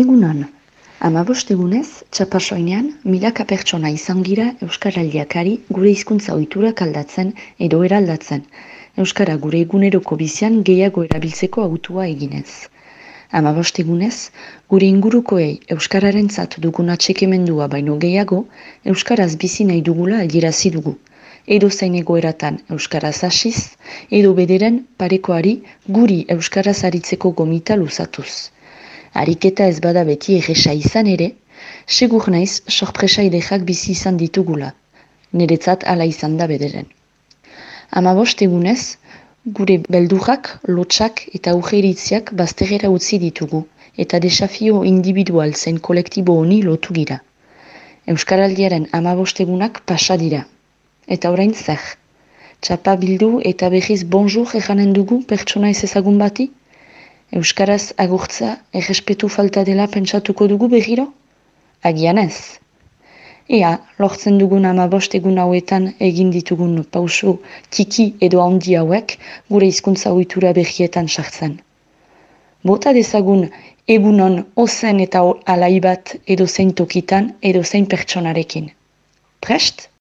Egunon, amabost egunez, txapasoinean, milaka pertsona izan gira Euskaraldiakari gure hizkuntza ohiturak aldatzen edo eraldatzen. Euskara gure eguneroko bizian gehiago erabiltzeko autua eginez. Amabost egunez, gure ingurukoei Euskararen zat dugun atxekemendua baino gehiago, Euskaraz bizi nahi dugula aldirazi dugu. Edo zain egoeratan Euskaraz hasiz, edo bederen parekoari guri Euskaraz aritzeko gomita luzatuz. Ariketa ez bada beti egesa izan ere, segur naiz sorpresa idejak bizi izan ditugula. Neretzat ala izan da bederen. Amabost egunez, gure beldurrak, lotxak eta ugeritziak bazterera utzi ditugu, eta desafio individual zen kolektibo honi lotu gira. Euskaraldiaren amabost egunak pasa dira. Eta orain zer? Txapa bildu eta behiz bonjour eganen dugu pertsona ez ezagun bati? Euskaraz agurtza errespetu falta dela pentsatuko dugu behiro? Agian ez. Ea, lortzen dugun ama egun hauetan egin ditugun pausu tiki edo handi hauek gure hizkuntza ohitura behietan sartzen. Bota dezagun egunon ozen eta alai bat edo zein tokitan edo zein pertsonarekin. Prest?